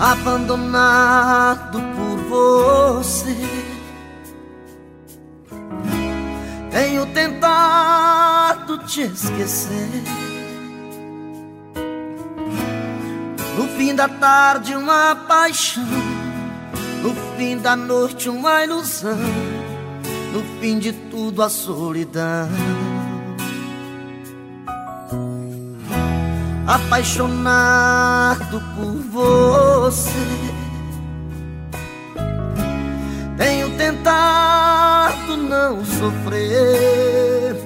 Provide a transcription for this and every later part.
abandonado por você. Tenho tentado te esquecer. Fim da tarde, uma paixão. No fim da noite, uma ilusão. No fim de tudo, a solidão. apaixonado por você. Tenho tentado não sofrer,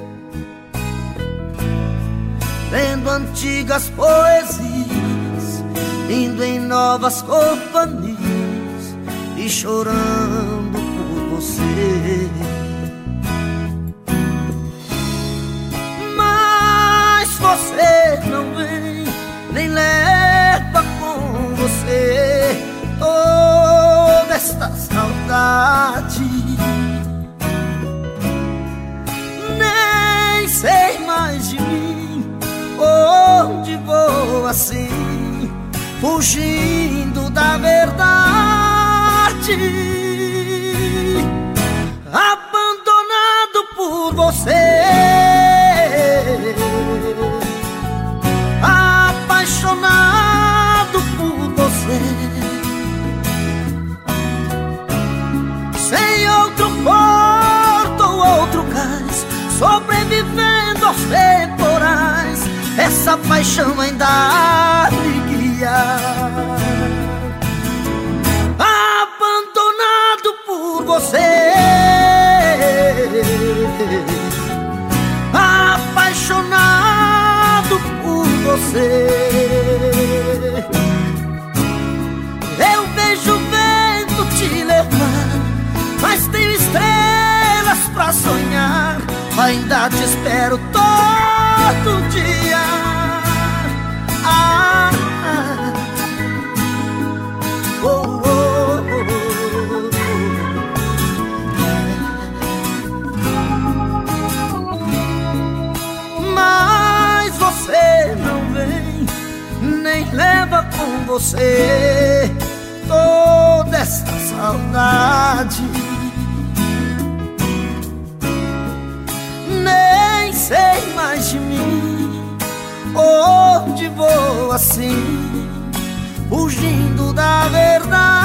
lendo antigas poesias, novas companhias e chorando por você. Mas você não vem nem leva com você toda esta saudade. Nem sei mais de mim, onde vou assim, fugindo da verdade. Abandonado por você. apaixonado por você. Sem outro porto ou outro cais, sobrevivendo aos temporais, essa paixão ainda você. Eu vejo o vento te levar, mas tenho estrelas pra sonhar. Ainda te espero todo dia. Você toda essa saudade. Nem sei mais de mim, onde vou assim, fugindo da verdade.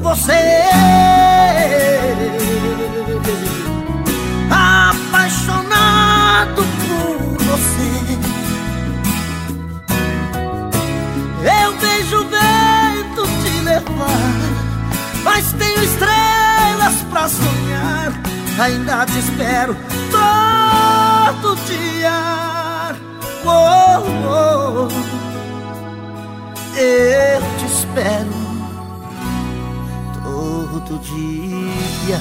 Você. Apaixonado por você. Eu vejo o vento te levar, mas tenho estrelas pra sonhar. Ainda te espero todo dia. Oh, oh. Eu te espero todo dia.